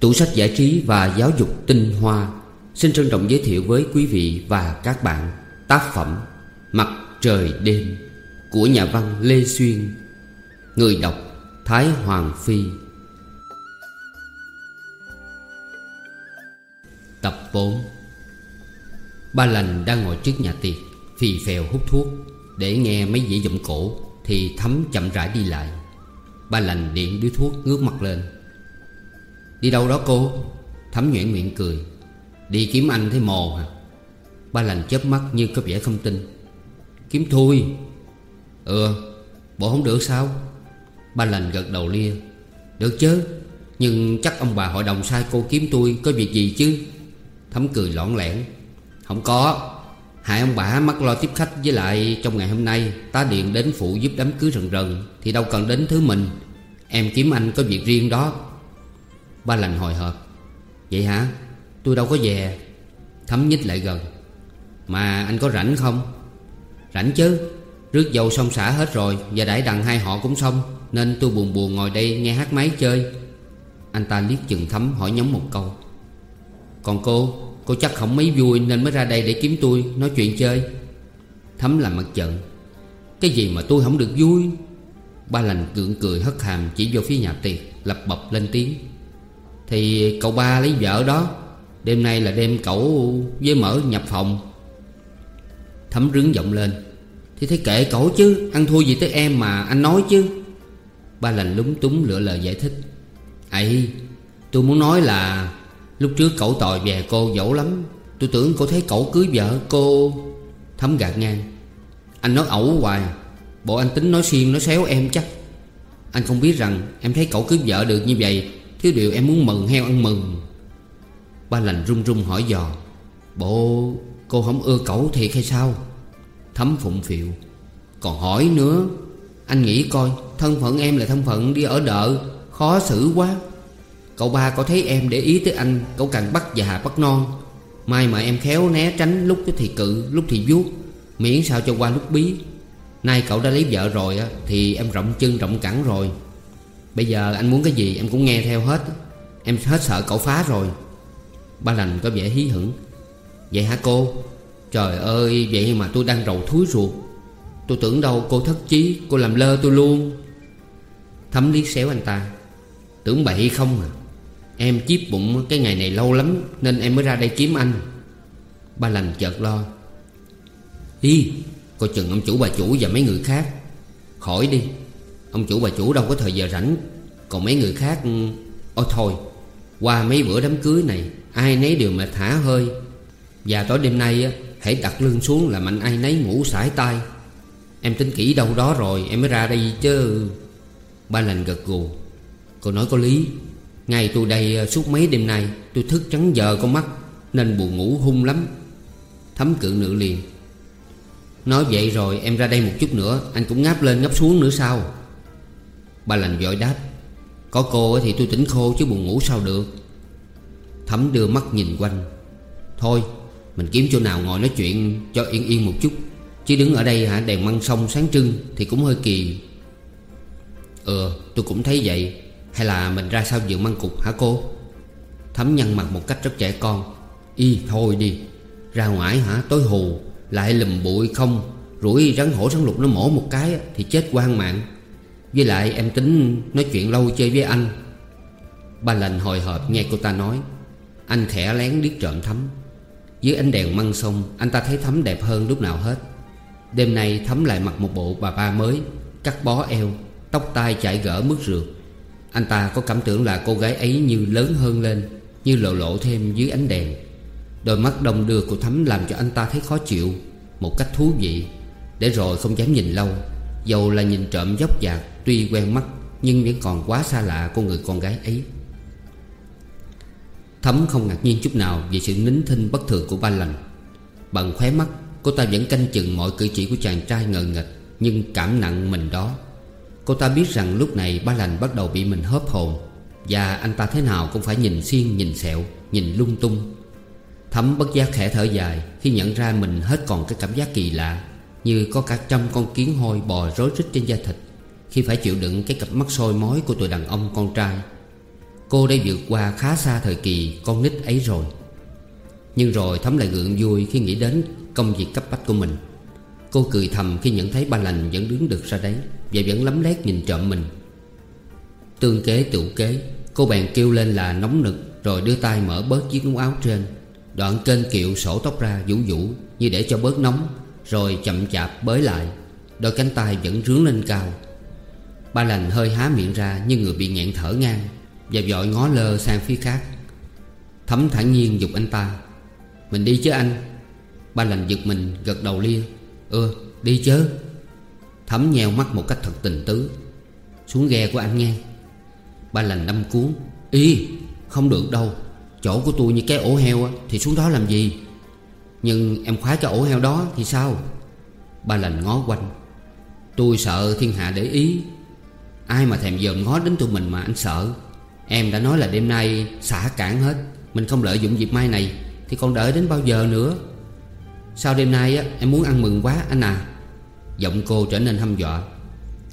Tủ sách giải trí và giáo dục tinh hoa. Xin trân trọng giới thiệu với quý vị và các bạn Tác phẩm Mặt trời đêm Của nhà văn Lê Xuyên, Người đọc Thái Hoàng Phi. Tập 4 Ba lành đang ngồi trước nhà tiệc, Phì phèo hút thuốc. Để nghe mấy dĩ giọng cổ Thì thấm chậm rãi đi lại. Ba lành điện điếu thuốc ngước mặt lên. Đi đâu đó cô? Thấm nhuyễn miệng cười. Đi kiếm anh thấy mồ hả? Ba lành chớp mắt như có vẻ không tin. Kiếm thui. Ừ Bộ không được sao? Ba lành gật đầu lia. Được chứ, Nhưng chắc ông bà hội đồng sai cô kiếm tôi Có việc gì chứ? Thấm cười lõn lẻn. Không có. Hai ông bà mắc lo tiếp khách với lại Trong ngày hôm nay ta điện đến phụ giúp đám cưới rần rần, Thì đâu cần đến thứ mình. Em kiếm anh có việc riêng đó. Ba lành hồi hộp. Vậy hả? Tôi đâu có về. Thấm nhích lại gần. Mà anh có rảnh không? Rảnh chứ. Rước dầu xong xả hết rồi Và đãi đằng hai họ cũng xong, Nên tôi buồn buồn ngồi đây nghe hát máy chơi. Anh ta liếc chừng thấm hỏi nhóm một câu. Còn cô Cô chắc không mấy vui nên mới ra đây để kiếm tôi Nói chuyện chơi. Thấm làm mặt giận. Cái gì mà tôi không được vui? Ba lành cưỡng cười hất hàm chỉ vô phía nhà tiệc, Lập bập lên tiếng. Thì cậu ba lấy vợ đó, Đêm nay là đêm cậu với mở nhập phòng. Thấm rướng giọng lên. Thì thấy kệ cậu chứ, Ăn thua gì tới em mà anh nói chứ. Ba lành lúng túng lựa lời giải thích. Ấy tôi muốn nói là Lúc trước cậu tòi về cô dẫu lắm. Tôi tưởng cô thấy cậu cưới vợ cô Thấm gạt ngang. Anh nói ẩu hoài, Bộ anh tính nói xiên nói xéo em chắc. Anh không biết rằng em thấy cậu cưới vợ được như vậy Thiếu điều em muốn mừng heo ăn mừng. Ba lành run run hỏi dò, Bộ, cô không ưa cậu thiệt hay sao? Thấm phụng phiệu Còn hỏi nữa, Anh nghĩ coi, Thân phận em là thân phận đi ở đợ Khó xử quá. Cậu ba có thấy em để ý tới anh, Cậu càng bắt già bắt non. Mai mà em khéo né tránh lúc thì cự, Lúc thì vuốt, Miễn sao cho qua lúc bí. Nay cậu đã lấy vợ rồi á, Thì em rộng chân rộng cẳng rồi. Bây giờ anh muốn cái gì em cũng nghe theo hết. Em hết sợ cậu phá rồi. Ba lành có vẻ hí hửng. Vậy hả cô? Trời ơi, vậy mà tôi đang rầu thúi ruột. Tôi tưởng đâu cô thất chí, Cô làm lơ tôi luôn. Thấm liếc xéo anh ta. Tưởng bậy không à? Em chiếp bụng cái ngày này lâu lắm, Nên em mới ra đây kiếm anh. Ba lành chợt lo. Đi Coi chừng ông chủ bà chủ và mấy người khác. Khỏi đi. Ông chủ bà chủ đâu có thời giờ rảnh. Còn mấy người khác ừ, Ôi thôi, Qua mấy bữa đám cưới này, Ai nấy đều mệt thả hơi. Và tối đêm nay á, Hãy đặt lưng xuống là mạnh ai nấy ngủ sải tay. Em tính kỹ đâu đó rồi, Em mới ra đây chứ. Ba lành gật gù. Cô nói có lý. Ngày tôi đây ờ, suốt mấy đêm nay, Tôi thức trắng giờ con mắt, Nên buồn ngủ hung lắm. Thấm cự nữ liền. Nói vậy rồi em ra đây một chút nữa, Anh cũng ngáp lên ngáp xuống nữa sao? Ba lành vội đáp, Có cô thì tôi tỉnh khô chứ buồn ngủ sao được. Thấm đưa mắt nhìn quanh, Thôi, mình kiếm chỗ nào ngồi nói chuyện cho yên yên một chút, Chứ đứng ở đây hả, đèn măng sông sáng trưng Thì cũng hơi kỳ. Ừ tôi cũng thấy vậy, Hay là mình ra sau vườn măng cục hả cô? Thấm nhăn mặt một cách rất trẻ con, Y thôi đi, Ra ngoài hả, tối hù, Lại lùm bụi không, Rủi rắn hổ rắn lục nó mổ một cái Thì chết quan mạng. Với lại em tính nói chuyện lâu chơi với anh. Ba lành hồi hộp nghe cô ta nói, Anh khẽ lén liếc trộm Thấm Dưới ánh đèn măng sông, Anh ta thấy Thấm đẹp hơn lúc nào hết. Đêm nay Thấm lại mặc một bộ bà ba mới, Cắt bó eo, Tóc tai chải gỡ mướt rượt. Anh ta có cảm tưởng là cô gái ấy như lớn hơn lên, Như lộ lộ thêm dưới ánh đèn. Đôi mắt đông đưa của Thấm làm cho anh ta thấy khó chịu, Một cách thú vị. Để rồi không dám nhìn lâu, Dầu là nhìn trộm dốc dạc Tuy quen mắt, Nhưng vẫn còn quá xa lạ của người con gái ấy. Thấm không ngạc nhiên chút nào Về sự nín thinh bất thường của ba lành. Bằng khóe mắt, Cô ta vẫn canh chừng mọi cử chỉ của chàng trai ngờ nghịch Nhưng cảm nặng mình đó. Cô ta biết rằng lúc này ba lành bắt đầu bị mình hớp hồn, Và anh ta thế nào cũng phải nhìn xiên, nhìn sẹo, Nhìn lung tung. Thấm bất giác khẽ thở dài Khi nhận ra mình hết còn cái cảm giác kỳ lạ, Như có cả trăm con kiến hôi bò rối rít trên da thịt. Khi phải chịu đựng cái cặp mắt soi mói của tụi đàn ông con trai. Cô đã vượt qua khá xa thời kỳ con nít ấy rồi. Nhưng rồi Thấm lại gượng vui khi nghĩ đến công việc cấp bách của mình. Cô cười thầm khi nhận thấy ba lành vẫn đứng được ra đấy Và vẫn lấm lét nhìn trộm mình. Tương kế tựu kế, Cô bèn kêu lên là nóng nực Rồi đưa tay mở bớt chiếc ống áo trên, Đoạn kênh kiệu sổ tóc ra vũ vũ Như để cho bớt nóng, Rồi chậm chạp bới lại, Đôi cánh tay vẫn rướng lên cao. Ba lành hơi há miệng ra Như người bị nghẹn thở ngang Và vội ngó lơ sang phía khác. Thấm thản nhiên dục anh ta. Mình đi chứ anh? Ba lành giật mình, gật đầu lia. Ừ đi chứ. Thấm nheo mắt một cách thật tình tứ. Xuống ghe của anh nghe. Ba lành đâm cuốn. Y, không được đâu. Chỗ của tôi như cái ổ heo Thì xuống đó làm gì? Nhưng em khóa cái ổ heo đó thì sao? Ba lành ngó quanh. Tôi sợ thiên hạ để ý. Ai mà thèm dòm ngó đến tụi mình mà anh sợ. Em đã nói là đêm nay xả cản hết Mình không lợi dụng dịp mai này Thì còn đợi đến bao giờ nữa? Sau đêm nay á, em muốn ăn mừng quá anh à. Giọng cô trở nên hăm dọa.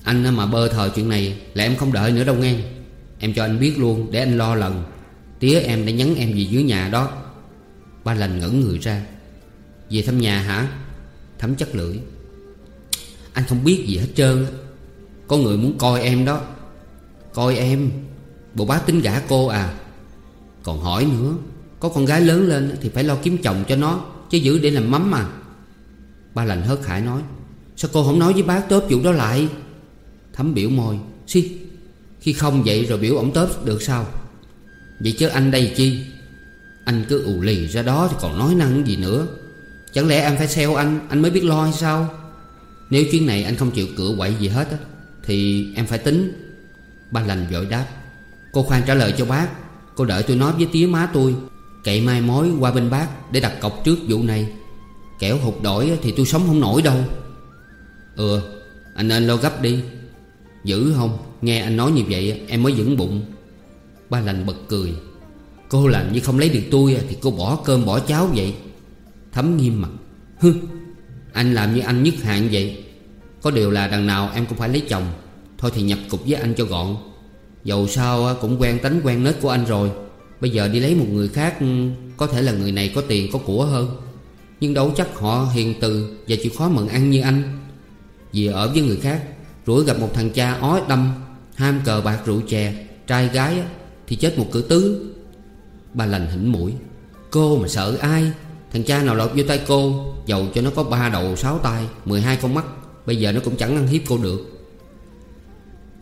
Anh mà bơ thờ chuyện này Là em không đợi nữa đâu nghe. Em cho anh biết luôn để anh lo lần Tía em đã nhắn em gì dưới nhà đó. Ba lành ngẩn người ra. Về thăm nhà hả? Thấm chất lưỡi. Anh không biết gì hết trơn có người muốn coi em đó. Coi em. Bộ bác tính gả cô à. Còn hỏi nữa, Có con gái lớn lên thì phải lo kiếm chồng cho nó, Chứ giữ để làm mắm mà Ba lành hớt hải nói, Sao cô không nói với bác tớp vụ đó lại? Thấm biểu môi Xí Khi không vậy rồi biểu ổng tớp được sao? Vậy chứ anh đây chi? Anh cứ ù lì ra đó thì còn nói năng gì nữa. Chẳng lẽ em phải xeo anh Anh mới biết lo hay sao? Nếu chuyến này anh không chịu cửa quậy gì hết á. Thì em phải tính. Ba lành vội đáp. Cô khoan trả lời cho bác. Cô đợi tôi nói với tía má tôi. Cậy mai mối qua bên bác Để đặt cọc trước vụ này. Kẻo hụt đổi thì tôi sống không nổi đâu. Ừ Anh nên lo gấp đi. Giữ không? Nghe anh nói như vậy, em mới vững bụng. Ba lành bật cười. Cô làm như không lấy được tôi Thì cô bỏ cơm bỏ cháo vậy. Thấm nghiêm mặt. Hừ, Anh làm như anh nhất hạn vậy. Có điều là đằng nào em cũng phải lấy chồng. Thôi thì nhập cục với anh cho gọn. Dầu sao à, cũng quen tánh quen nết của anh rồi. Bây giờ đi lấy một người khác ừ, Có thể là người này có tiền, có của hơn. Nhưng đâu chắc họ hiền từ Và chịu khó mận ăn như anh. Vì ở với người khác, Rủi gặp một thằng cha ói đâm, Ham cờ bạc rượu chè, Trai gái thì chết một cửa tứ. Ba lành hỉnh mũi. Cô mà sợ ai? Thằng cha nào lọt vô tay cô, Dầu cho nó có ba đầu, sáu tay, mười hai con mắt. Bây giờ nó cũng chẳng ăn hiếp cô được.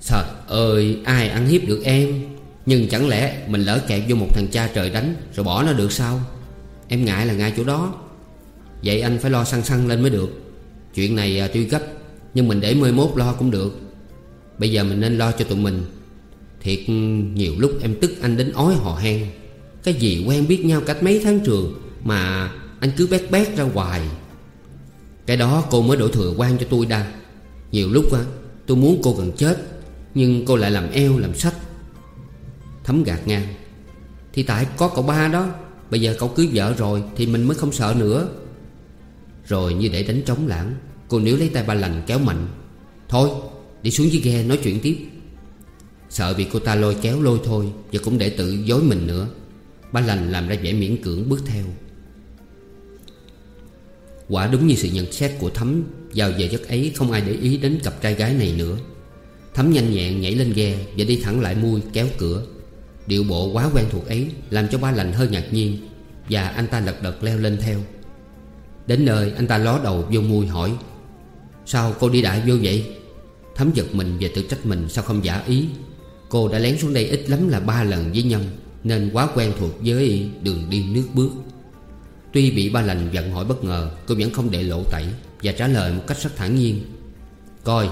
Trời ơi, ai ăn hiếp được em? Nhưng chẳng lẽ mình lỡ kẹp vô một thằng cha trời đánh Rồi bỏ nó được sao? Em ngại là ngại chỗ đó. Vậy anh phải lo săn săn lên mới được. Chuyện này à, tuy gấp, Nhưng mình để mười mốt lo cũng được. Bây giờ mình nên lo cho tụi mình. Thiệt ừ, nhiều lúc em tức anh đến ói hò hen. Cái gì quen biết nhau cách mấy tháng trường Mà anh cứ bét bét ra hoài. Cái đó cô mới đổ thừa quan cho tôi đa. Nhiều lúc á, tôi muốn cô gần chết, Nhưng cô lại làm eo, làm sách. Thấm gạt ngang. Thì tại có cậu ba đó, Bây giờ cậu cưới vợ rồi Thì mình mới không sợ nữa. Rồi như để đánh trống lãng, Cô níu lấy tay ba lành kéo mạnh. Thôi, đi xuống dưới ghe nói chuyện tiếp. Sợ bị cô ta lôi kéo lôi thôi Và cũng để tự dối mình nữa. Ba lành làm ra vẻ miễn cưỡng bước theo. Quả đúng như sự nhận xét của Thấm. Vào giờ giấc ấy, không ai để ý đến cặp trai gái này nữa. Thấm nhanh nhẹn nhảy lên ghe Và đi thẳng lại mui kéo cửa. Điệu bộ quá quen thuộc ấy Làm cho ba lành hơi ngạc nhiên Và anh ta lật đật leo lên theo. Đến nơi, anh ta ló đầu vô mui hỏi, Sao cô đi đại vô vậy? Thấm giật mình và tự trách mình Sao không giả ý. Cô đã lén xuống đây ít lắm là ba lần với Nhâm Nên quá quen thuộc với đường đi nước bước. Tuy bị ba lành giận hỏi bất ngờ, Cô vẫn không để lộ tẩy Và trả lời một cách rất thản nhiên. Coi,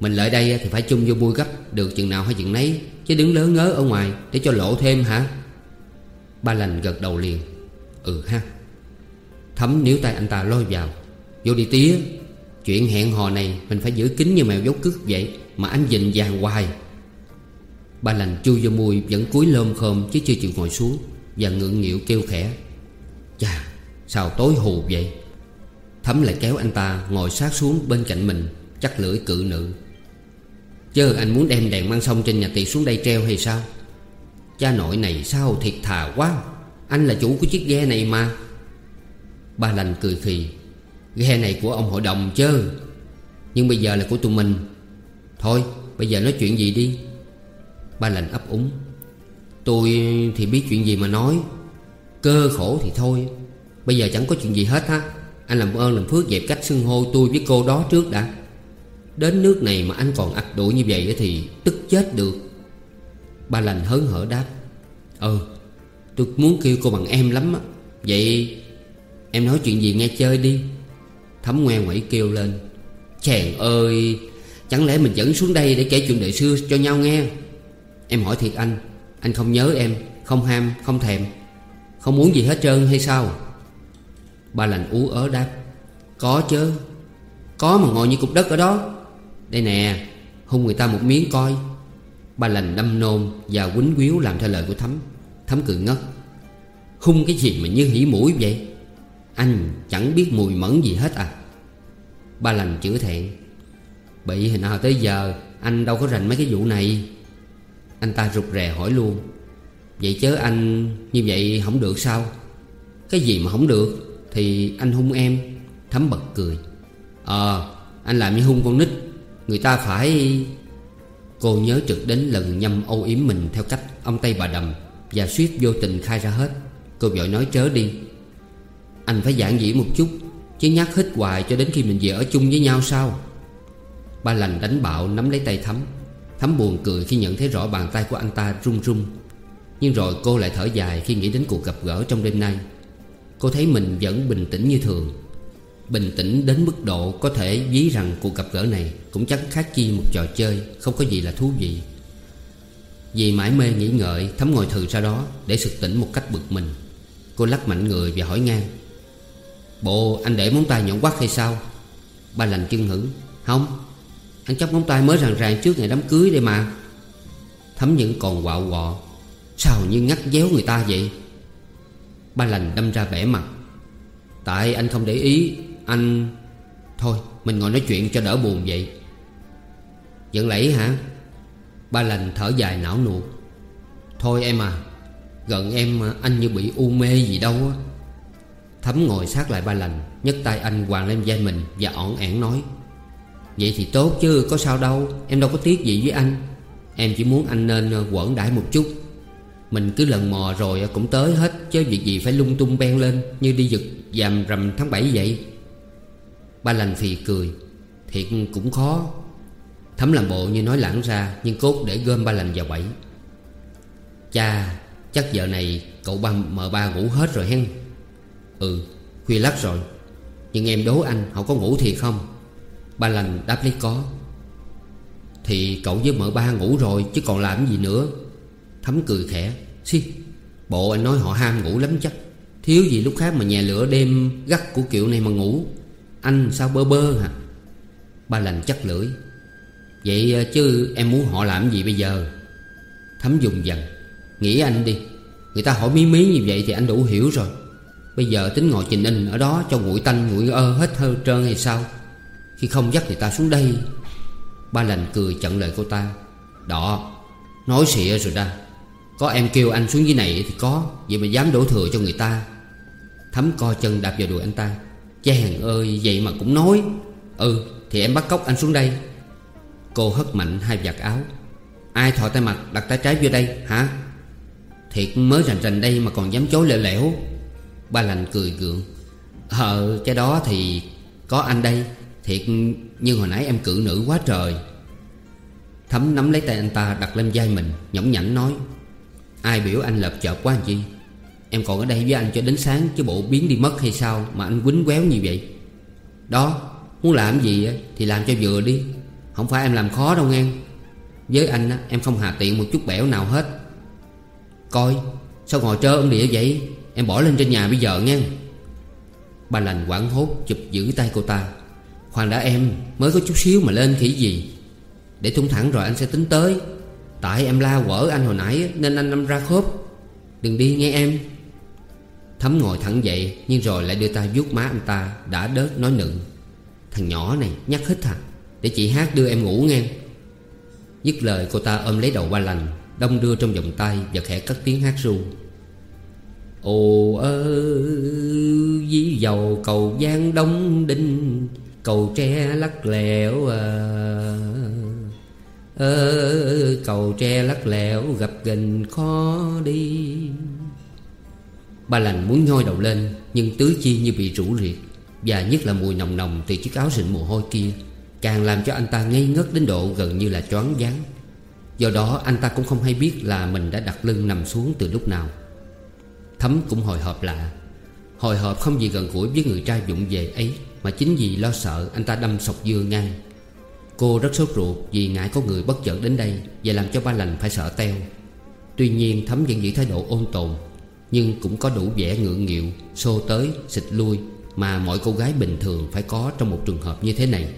Mình lại đây thì phải chung vô bui gấp, Được chừng nào hay chừng nấy, Chứ đứng lớn ngớ ở ngoài Để cho lộ thêm hả? Ba lành gật đầu liền. Ừ ha. Thấm níu tay anh ta lôi vào. Vô đi tía. Chuyện hẹn hò này mình phải giữ kín như mèo dấu cước vậy Mà anh dình vàng hoài. Ba lành chui vô mùi vẫn cúi lơm khom chứ chưa chịu ngồi xuống Và ngượng nghịu kêu khẽ. Chà, sao tối hù vậy? Thấm lại kéo anh ta ngồi sát xuống bên cạnh mình, Chắc lưỡi cự nữ. Chớ, anh muốn đem đèn mang sông trên nhà tiệc xuống đây treo hay sao? Cha nội này sao thiệt thà quá. Anh là chủ của chiếc ghe này mà. Ba lành cười khì. Ghe này của ông hội đồng chứ Nhưng bây giờ là của tụi mình. Thôi, bây giờ nói chuyện gì đi. Ba lành ấp úng. Tôi thì biết chuyện gì mà nói. Cơ khổ thì thôi. Bây giờ chẳng có chuyện gì hết ha Anh làm ơn làm phước dẹp cách xưng hô tôi với cô đó trước đã. Đến nước này mà anh còn ạch đuổi như vậy thì tức chết được. Ba lành hớn hở đáp. Ừ Tôi muốn kêu cô bằng em lắm á. Vậy em nói chuyện gì nghe chơi đi. Thấm ngoe ngoẩy kêu lên. Chàng ơi Chẳng lẽ mình dẫn xuống đây để kể chuyện đời xưa cho nhau nghe? Em hỏi thiệt anh. Anh không nhớ em Không ham, không thèm. Không muốn gì hết trơn hay sao? Ba lành ú ớ đáp, Có chứ Có mà ngồi như cục đất ở đó. Đây nè Hung người ta một miếng coi. Ba lành đâm nôn Và quýnh quýu làm theo lời của Thấm Thấm cười ngất. Hung cái gì mà như hỉ mũi vậy? Anh chẳng biết mùi mẫn gì hết à. Ba lành chữa thẹn. Bị hình nào tới giờ, Anh đâu có rành mấy cái vụ này. Anh ta rụt rè hỏi luôn. Vậy chớ anh như vậy không được sao? Cái gì mà không được Thì anh hung em, Thấm bật cười. Ờ anh làm như hung con nít, Người ta phải Cô nhớ trực đến lần nhâm âu yếm mình Theo cách ông Tây bà đầm Và suýt vô tình khai ra hết. Cô vội nói chớ đi. Anh phải giảng dĩ một chút, Chứ nhắc hít hoài cho đến khi mình về ở chung với nhau sao? Ba lành đánh bạo nắm lấy tay Thắm. Thắm buồn cười khi nhận thấy rõ bàn tay của anh ta run run. Nhưng rồi cô lại thở dài khi nghĩ đến cuộc gặp gỡ trong đêm nay. Cô thấy mình vẫn bình tĩnh như thường. Bình tĩnh đến mức độ có thể ví rằng cuộc gặp gỡ này Cũng chắc khác chi một trò chơi, Không có gì là thú vị. Vì mãi mê nghĩ ngợi, Thấm ngồi thừ ra đó Để sực tỉnh một cách bực mình. Cô lắc mạnh người và hỏi ngang. Bộ, anh để móng tay nhọn quắt hay sao? Ba lành chân hững Không, Anh chóc móng tay mới ràng ràng trước ngày đám cưới đây mà. Thấm những còn quạo quọ. Sao như ngắt déo người ta vậy? Ba lành đâm ra vẻ mặt. Tại anh không để ý, Anh Thôi, mình ngồi nói chuyện cho đỡ buồn vậy. Giận lẫy hả? Ba lành thở dài não nuột. Thôi em à Gần em anh như bị u mê gì đâu á. Thấm ngồi sát lại ba lành, nhấc tay anh hoàng lên vai mình Và ỏn ẻn nói. Vậy thì tốt chứ, có sao đâu, Em đâu có tiếc gì với anh. Em chỉ muốn anh nên ờ, quẩn đãi một chút. Mình cứ lần mò rồi cũng tới hết, Chứ việc gì phải lung tung ben lên Như đi giật dàm rằm tháng 7 vậy. Ba lành phì cười, Thiệt cũng khó. Thấm làm bộ như nói lãng ra, Nhưng cốt để gom ba lành vào bẫy Cha, Chắc giờ này cậu ba mờ ba ngủ hết rồi hen? Ừ khuya lắc rồi. Nhưng em đố anh, họ có ngủ thiệt không? Ba lành đáp lấy có. Thì cậu với mợ ba ngủ rồi, Chứ còn làm gì nữa. Thấm cười khẽ. Xì Bộ anh nói họ ham ngủ lắm chắc. Thiếu gì lúc khác mà nhà lửa đêm gắt của kiểu này mà ngủ. Anh sao bơ bơ hả? Ba lành chắc lưỡi. Vậy ờ, chứ em muốn họ làm gì bây giờ? Thấm dùng dần Nghĩ anh đi. Người ta hỏi mí mí như vậy thì anh đủ hiểu rồi. Bây giờ tính ngồi trình in ở đó cho nguội tanh, nguội ơ hết hơi trơn hay sao? Khi không dắt người ta xuống đây. Ba lành cười chặn lời cô ta. Đỏ, Nói xịa rồi ra có em kêu anh xuống dưới này thì có, Vậy mà dám đổ thừa cho người ta. Thấm co chân đạp vào đùi anh ta. Chàng ơi, vậy mà cũng nói. Ừ thì em bắt cóc anh xuống đây. Cô hất mạnh hai vạt áo. Ai thò tay mặt, đặt tay trái vô đây, hả? Thiệt mới rành rành đây mà còn dám chối lẻo lẻo. Ba lành cười gượng. Ờ cái đó thì Có anh đây. Thiệt nhưng hồi nãy em cự nữ quá trời. Thấm nắm lấy tay anh ta, đặt lên vai mình, Nhõng nhảnh nói. Ai biểu anh lợp chợp quá anh chi? Em còn ở đây với anh cho đến sáng Chứ bộ biến đi mất hay sao Mà anh quýnh quéo như vậy? Đó, Muốn làm gì thì làm cho vừa đi. Không phải em làm khó đâu nghe. Với anh em không hà tiện một chút bẻo nào hết. Coi, Sao ngồi trơ ông địa vậy? Em bỏ lên trên nhà bây giờ nghe. Ba lành quảng hốt chụp giữ tay cô ta. Khoan đã em, Mới có chút xíu mà lên khỉ gì? Để thủng thẳng rồi anh sẽ tính tới. Tại em la quở anh hồi nãy Nên anh đâm ra khớp. Đừng đi nghe em. Thấm ngồi thẳng dậy, Nhưng rồi lại đưa tay vuốt má anh ta, Đã đớt nói nựng. Thằng nhỏ này, nhắc hít hả à? Để chị hát đưa em ngủ nghe. Dứt lời, cô ta ôm lấy đầu ba lành, Đông đưa trong vòng tay Và khẽ cất tiếng hát ru. Ồ ơ, dí dầu cầu giang đông đinh, Cầu tre lắc lẻo à ơ, cầu tre lắc lẻo gặp gành khó đi. Ba lành muốn nhoi đầu lên, Nhưng tứ chi như bị rũ riệt, Và nhất là mùi nồng nồng từ chiếc áo sịn mồ hôi kia, Càng làm cho anh ta ngây ngất đến độ gần như là choáng váng. Do đó, anh ta cũng không hay biết là mình đã đặt lưng nằm xuống từ lúc nào. Thấm cũng hồi hộp lạ. Hồi hộp không gì gần gũi với người trai dụng về ấy, Mà chính vì lo sợ anh ta đâm sọc dưa ngang. Cô rất sốt ruột vì ngại có người bất chợt đến đây Và làm cho ba lành phải sợ teo. Tuy nhiên Thấm vẫn giữ thái độ ôn tồn Nhưng cũng có đủ vẻ ngượng nghịu Xô tới, xịt lui Mà mọi cô gái bình thường phải có trong một trường hợp như thế này.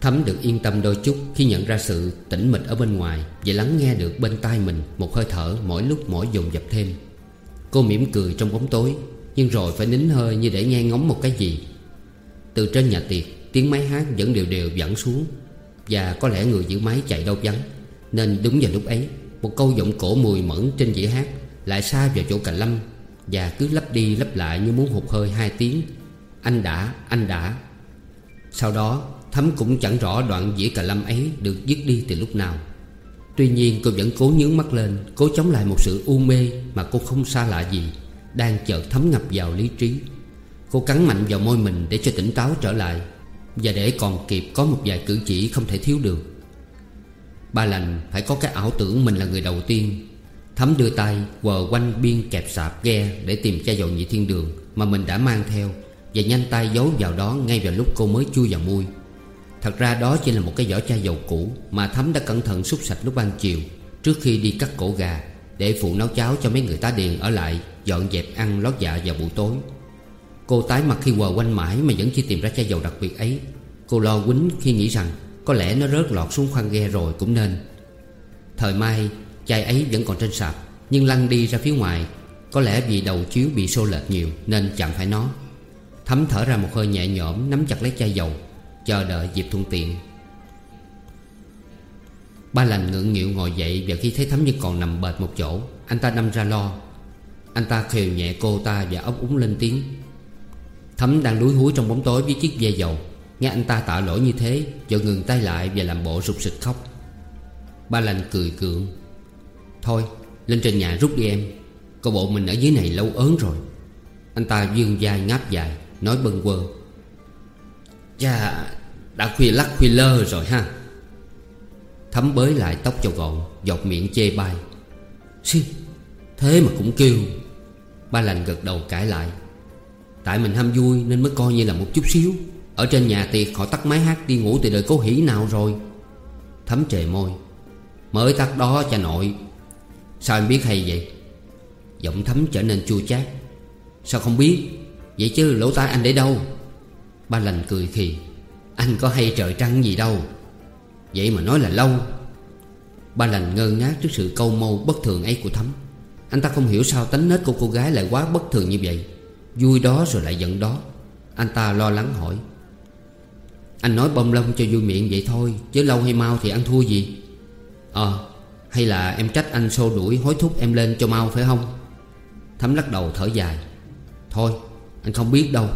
Thấm được yên tâm đôi chút khi nhận ra sự tĩnh mịch ở bên ngoài Và lắng nghe được bên tai mình một hơi thở mỗi lúc mỗi dồn dập thêm. Cô mỉm cười trong bóng tối Nhưng rồi phải nín hơi như để nghe ngóng một cái gì. Từ trên nhà tiệc Tiếng máy hát vẫn đều đều dẫn xuống. Và có lẽ người giữ máy chạy đâu vắng. Nên đúng vào lúc ấy Một câu giọng cổ mùi mẫn trên dĩa hát Lại xa vào chỗ cành lâm Và cứ lấp đi lấp lại như muốn hụt hơi hai tiếng. Anh đã, anh đã. Sau đó Thấm cũng chẳng rõ đoạn dĩa cà lâm ấy Được dứt đi từ lúc nào. Tuy nhiên cô vẫn cố nhướng mắt lên Cố chống lại một sự u mê Mà cô không xa lạ gì Đang chợt thấm ngập vào lý trí. Cô cắn mạnh vào môi mình để cho tỉnh táo trở lại. Và để còn kịp có một vài cử chỉ không thể thiếu được. Ba lành phải có cái ảo tưởng mình là người đầu tiên. Thấm đưa tay quờ quanh biên kẹp sạp ghe Để tìm chai dầu nhị thiên đường Mà mình đã mang theo Và nhanh tay giấu vào đó ngay vào lúc cô mới chui vào mui. Thật ra đó chỉ là một cái vỏ chai dầu cũ Mà Thắm đã cẩn thận xúc sạch lúc ban chiều Trước khi đi cắt cổ gà Để phụ nấu cháo cho mấy người tá điền ở lại Dọn dẹp ăn lót dạ vào buổi tối. Cô tái mặt khi quờ quanh mãi Mà vẫn chưa tìm ra chai dầu đặc biệt ấy. Cô lo quýnh khi nghĩ rằng Có lẽ nó rớt lọt xuống khoang ghe rồi cũng nên. Thời mai, Chai ấy vẫn còn trên sạp, Nhưng lăn đi ra phía ngoài. Có lẽ vì đầu chiếu bị xô lệch nhiều Nên chẳng phải nó. Thấm thở ra một hơi nhẹ nhõm, Nắm chặt lấy chai dầu, Chờ đợi dịp thuận tiện. Ba lành ngượng nghịu ngồi dậy Và khi thấy Thấm Như còn nằm bệt một chỗ, Anh ta đâm ra lo. Anh ta khều nhẹ cô ta và ấp úng lên tiếng. Thấm đang lúi húi trong bóng tối với chiếc ve dầu. Nghe anh ta tạ lỗi như thế Vợ ngừng tay lại và làm bộ rụt sịch khóc. Ba lành cười cượng. Thôi lên trên nhà rút đi em. Cô bộ mình ở dưới này lâu ớn rồi. Anh ta dương vai ngáp dài Nói bâng quơ. Chà đã khuya lắc khuya lơ rồi ha. Thấm bới lại tóc cho gọn Dọc miệng chê bai. Xì, Thế mà cũng kêu. Ba lành gật đầu cãi lại. Tại mình ham vui nên mới coi như là một chút xíu. Ở trên nhà tiệc, họ tắt máy hát đi ngủ từ đời cố hỉ nào rồi. Thấm trề môi. Mới tắt đó cha nội. Sao em biết hay vậy? Giọng thấm trở nên chua chát. Sao không biết? Vậy chứ lỗ tai anh để đâu? Ba lành cười khì. Anh có hay trời trăng gì đâu. Vậy mà nói là lâu. Ba lành ngơ ngác trước sự câu mâu bất thường ấy của Thấm. Anh ta không hiểu sao tánh nết của cô gái lại quá bất thường như vậy. Vui đó rồi lại giận đó. Anh ta lo lắng hỏi. Anh nói bông lông cho vui miệng vậy thôi, Chứ lâu hay mau thì ăn thua gì? Ờ Hay là em trách anh xô đuổi hối thúc em lên cho mau phải không? Thấm lắc đầu thở dài. Thôi, anh không biết đâu.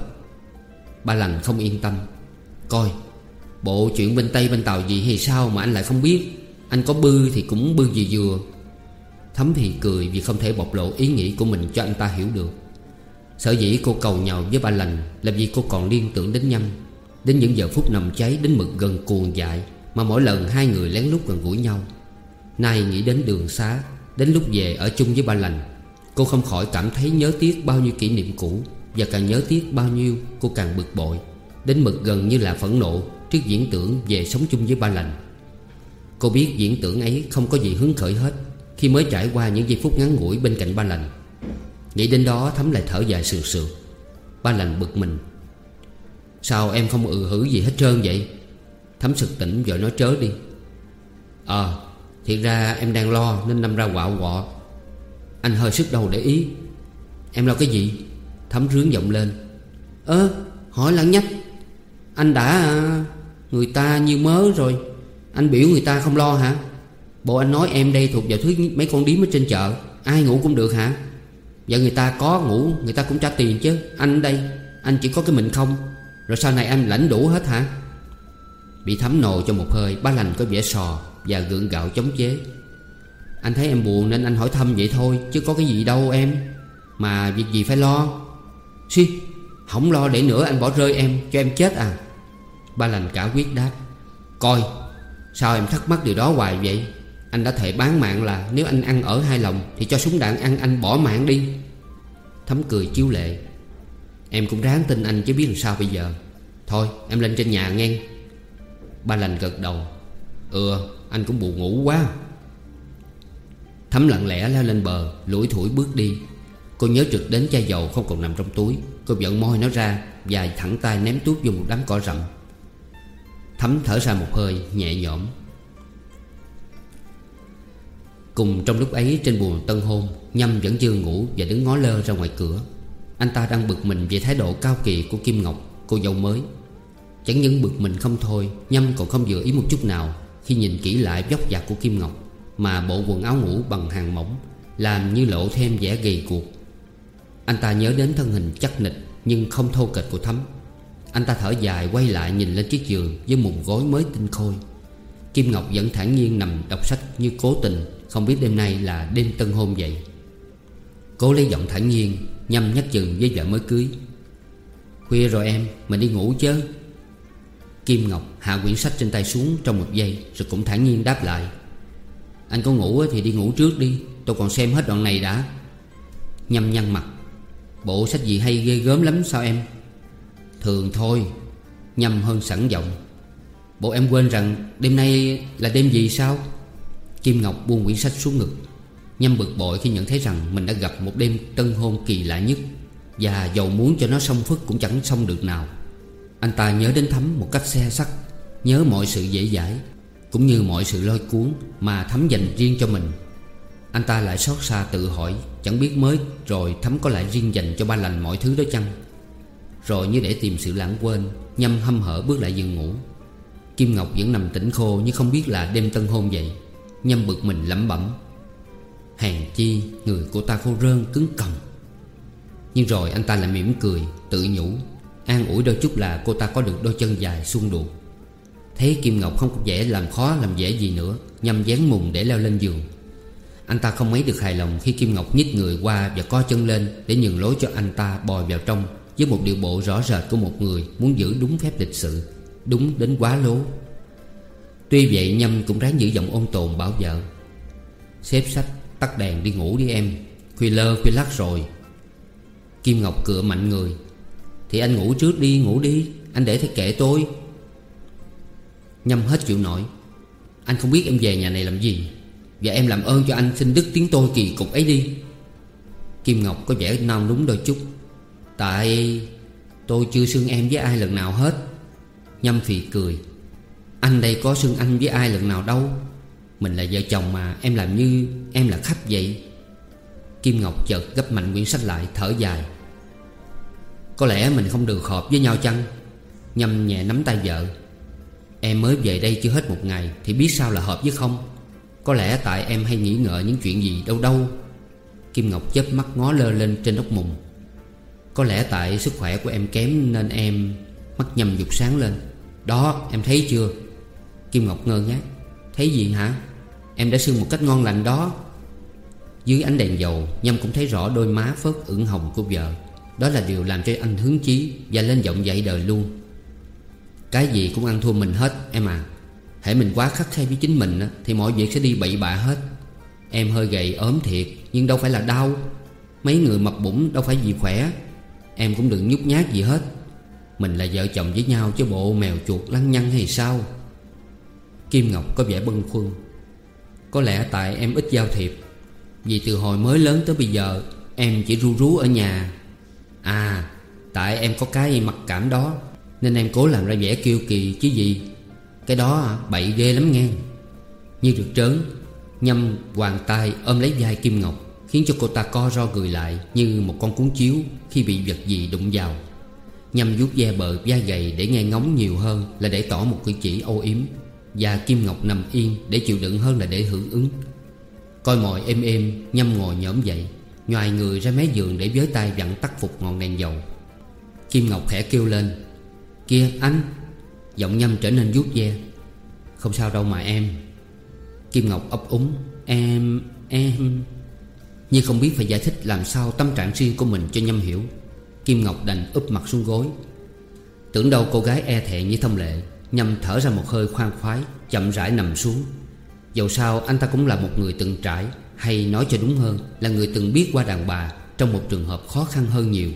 Ba lành không yên tâm. Coi, Bộ chuyện bên Tây bên Tàu gì hay sao mà anh lại không biết? Anh có bư thì cũng bư gì vừa. Thấm thì cười vì không thể bộc lộ ý nghĩ của mình cho anh ta hiểu được. Sở dĩ cô cầu nhau với ba lành Là vì cô còn liên tưởng đến nhâm. Đến những giờ phút nằm cháy, đến mực gần cuồng dại Mà mỗi lần hai người lén lút gần gũi nhau. Nay nghĩ đến đường xá, Đến lúc về ở chung với ba lành Cô không khỏi cảm thấy nhớ tiếc bao nhiêu kỷ niệm cũ Và càng nhớ tiếc bao nhiêu cô càng bực bội. Đến mực gần như là phẫn nộ Trước diễn tưởng về sống chung với ba lành Cô biết diễn tưởng ấy không có gì hứng khởi hết Khi mới trải qua những giây phút ngắn ngủi bên cạnh ba lành Nghĩ đến đó Thấm lại thở dài sườn sườn. Ba lành bực mình. Sao em không ừ hử gì hết trơn vậy? Thấm sực tỉnh vội nói trớ đi. Ờ Thiệt ra em đang lo nên nằm ra quạo quọ. Anh hơi sức đầu để ý. Em lo cái gì? Thấm rướng giọng lên. Ơ, hỏi lắng nhách. Anh đã à, Người ta như mớ rồi. Anh biểu người ta không lo hả? Bộ anh nói em đây thuộc vào thứ mấy con điếm ở trên chợ. Ai ngủ cũng được hả? Vợ người ta có ngủ, Người ta cũng trả tiền chứ. Anh đây, Anh chỉ có cái mình không? Rồi sau này anh lãnh đủ hết hả? Bị thấm nồi cho một hơi, Ba lành có vẻ sò Và gượng gạo chống chế. Anh thấy em buồn nên anh hỏi thăm vậy thôi, Chứ có cái gì đâu em. Mà việc gì phải lo? Xí, Không lo để nữa anh bỏ rơi em, Cho em chết à. Ba lành cả quyết đáp. Coi, Sao em thắc mắc điều đó hoài vậy? Anh đã thề bán mạng là Nếu anh ăn ở hai lòng Thì cho súng đạn ăn, anh bỏ mạng đi. Thấm cười chiếu lệ. Em cũng ráng tin anh chứ biết làm sao bây giờ. Thôi, em lên trên nhà nghe. Ba lành gật đầu. Ừ anh cũng buồn ngủ quá. Thấm lặng lẽ leo lên bờ, Lủi thủi bước đi. Cô nhớ trực đến chai dầu không còn nằm trong túi. Cô giận môi nó ra, dài thẳng tay ném tuốt vô một đám cỏ rậm. Thấm thở ra một hơi, nhẹ nhõm. Cùng trong lúc ấy trên buồng tân hôn, Nhâm vẫn chưa ngủ và đứng ngó lơ ra ngoài cửa. Anh ta đang bực mình về thái độ cao kỳ của Kim Ngọc, Cô dâu mới. Chẳng những bực mình không thôi, Nhâm còn không vừa ý một chút nào Khi nhìn kỹ lại vóc dạc của Kim Ngọc, Mà bộ quần áo ngủ bằng hàng mỏng, Làm như lộ thêm vẻ gầy cuộc Anh ta nhớ đến thân hình chắc nịch Nhưng không thô kệch của Thấm Anh ta thở dài quay lại nhìn lên chiếc giường Với mùng gối mới tinh khôi. Kim Ngọc vẫn thản nhiên nằm đọc sách như cố tình không biết đêm nay là đêm tân hôn vậy. Cố lấy giọng thản nhiên, Nhâm nhắc chừng với vợ mới cưới. Khuya rồi em, Mình đi ngủ chứ. Kim Ngọc hạ quyển sách trên tay xuống trong một giây, Rồi cũng thản nhiên đáp lại. Anh có ngủ thì đi ngủ trước đi, Tôi còn xem hết đoạn này đã. Nhâm nhăn mặt. Bộ sách gì hay ghê gớm lắm sao em? Thường thôi, Nhâm hơn sẵn giọng. Bộ em quên rằng đêm nay là đêm gì sao? Kim Ngọc buông quyển sách xuống ngực Nhâm bực bội khi nhận thấy rằng Mình đã gặp một đêm tân hôn kỳ lạ nhất, Và dầu muốn cho nó xong phức cũng chẳng xong được nào. Anh ta nhớ đến Thắm một cách xe sắc, Nhớ mọi sự dễ dãi, Cũng như mọi sự lôi cuốn Mà Thắm dành riêng cho mình. Anh ta lại xót xa tự hỏi, Chẳng biết mới rồi Thắm có lại riêng dành cho ba lành mọi thứ đó chăng? Rồi như để tìm sự lãng quên Nhâm hâm hở bước lại giường ngủ. Kim Ngọc vẫn nằm tỉnh khô như không biết là đêm tân hôn vậy. Nhâm bực mình lẩm bẩm. Hèn chi người của ta khô rơn, cứng còng. Nhưng rồi anh ta lại mỉm cười, Tự nhủ, An ủi đôi chút là cô ta có được đôi chân dài xuông đuột Thấy Kim Ngọc không có dễ làm khó, làm dễ gì nữa, Nhâm dán mùng để leo lên giường. Anh ta không mấy được hài lòng khi Kim Ngọc nhích người qua và co chân lên Để nhường lối cho anh ta bò vào trong Với một điệu bộ rõ rệt của một người muốn giữ đúng phép lịch sự, Đúng đến quá lố. Tuy vậy, Nhâm cũng ráng giữ giọng ôn tồn bảo vợ. Xếp sách, tắt đèn đi ngủ đi em. Khuya lơ, khuya lắc rồi. Kim Ngọc cựa mạnh người. Thì anh ngủ trước đi, ngủ đi. Anh để thấy kệ tôi. Nhâm hết chịu nổi. Anh không biết em về nhà này làm gì. Và em làm ơn cho anh xin đức tiếng tôi kỳ cục ấy đi. Kim Ngọc có vẻ nao núng đôi chút. Tại tôi chưa xưng em với ai lần nào hết. Nhâm phì cười. Anh đây có xưng anh với ai lần nào đâu. Mình là vợ chồng mà, Em làm như, em là khách vậy. Kim Ngọc chợt gấp mạnh quyển sách lại, Thở dài. Có lẽ mình không được hợp với nhau chăng? Nhâm nhẹ nắm tay vợ. Em mới về đây chưa hết một ngày, Thì biết sao là hợp với không? Có lẽ tại em hay nghĩ ngợi những chuyện gì đâu đâu. Kim Ngọc chớp mắt ngó lơ lên trên ốc mùng. Có lẽ tại sức khỏe của em kém Nên em, Mắt nhầm dục sáng lên. Đó, em thấy chưa? Kim Ngọc ngơ ngác. Thấy gì hả? Em đã sưng một cách ngon lành đó. Dưới ánh đèn dầu, Nhâm cũng thấy rõ đôi má phớt ửng hồng của vợ. Đó là điều làm cho anh hứng chí Và lên giọng dạy đời luôn. Cái gì cũng ăn thua mình hết, em à. Hãy mình quá khắc khe với chính mình Thì mọi việc sẽ đi bậy bạ hết. Em hơi gầy, ốm thiệt, Nhưng đâu phải là đau. Mấy người mập bụng đâu phải vì khỏe. Em cũng đừng nhút nhát gì hết. Mình là vợ chồng với nhau chứ bộ mèo chuột lăng nhăng hay sao? Kim Ngọc có vẻ bâng khuâng. Có lẽ tại em ít giao thiệp, Vì từ hồi mới lớn tới bây giờ, Em chỉ ru rú ở nhà. À Tại em có cái mặc cảm đó, Nên em cố làm ra vẻ kiêu kỳ chứ gì. Cái đó à, bậy ghê lắm nghe. Như được trớn, Nhâm hoàng tay ôm lấy vai Kim Ngọc, Khiến cho cô ta co ro người lại Như một con cuốn chiếu Khi bị vật gì đụng vào. Nhâm vuốt ve bờ da gầy để nghe ngóng nhiều hơn Là để tỏ một cử chỉ ô yếm. Và Kim Ngọc nằm yên để chịu đựng hơn là để hưởng ứng. Coi mồi êm êm, Nhâm ngồi nhõm dậy Ngoài người ra mé giường để với tay vặn tắt phục ngọn đèn dầu. Kim Ngọc khẽ kêu lên, Kia anh. Giọng nhâm trở nên vuốt ve, Không sao đâu mà em. Kim Ngọc ấp úng, Em... em... Nhưng không biết phải giải thích làm sao tâm trạng riêng của mình cho nhâm hiểu. Kim Ngọc đành úp mặt xuống gối. Tưởng đâu cô gái e thẹn như thông lệ. Nhâm thở ra một hơi khoan khoái, Chậm rãi nằm xuống. Dẫu sao anh ta cũng là một người từng trải, Hay nói cho đúng hơn, Là người từng biết qua đàn bà Trong một trường hợp khó khăn hơn nhiều.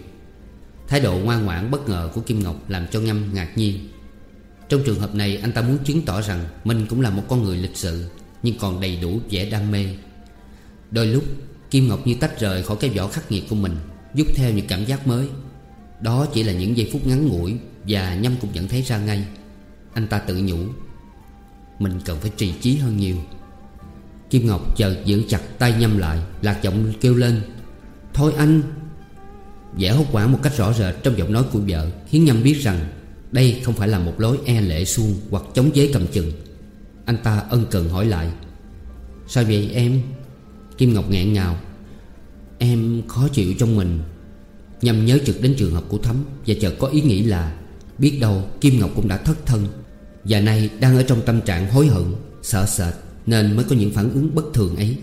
Thái độ ngoan ngoãn bất ngờ của Kim Ngọc Làm cho Nhâm ngạc nhiên. Trong trường hợp này, anh ta muốn chứng tỏ rằng Mình cũng là một con người lịch sự, Nhưng còn đầy đủ vẻ đam mê. Đôi lúc, Kim Ngọc như tách rời khỏi cái vỏ khắc nghiệt của mình Giúp theo những cảm giác mới. Đó chỉ là những giây phút ngắn ngủi Và Nhâm cũng nhận thấy ra ngay. Anh ta tự nhủ, Mình cần phải trì trí hơn nhiều. Kim Ngọc chợt giữ chặt tay Nhâm lại, Lạc giọng kêu lên, Thôi anh. Vẻ hốt hoảng một cách rõ rệt trong giọng nói của vợ Khiến Nhâm biết rằng Đây không phải là một lối e lệ suông Hoặc chống chế cầm chừng. Anh ta ân cần hỏi lại, Sao vậy em? Kim Ngọc nghẹn ngào, Em khó chịu trong mình. Nhâm nhớ trực đến trường hợp của Thấm Và chợt có ý nghĩ là Biết đâu Kim Ngọc cũng đã thất thân. Và nay đang ở trong tâm trạng hối hận, Sợ sệt, Nên mới có những phản ứng bất thường ấy.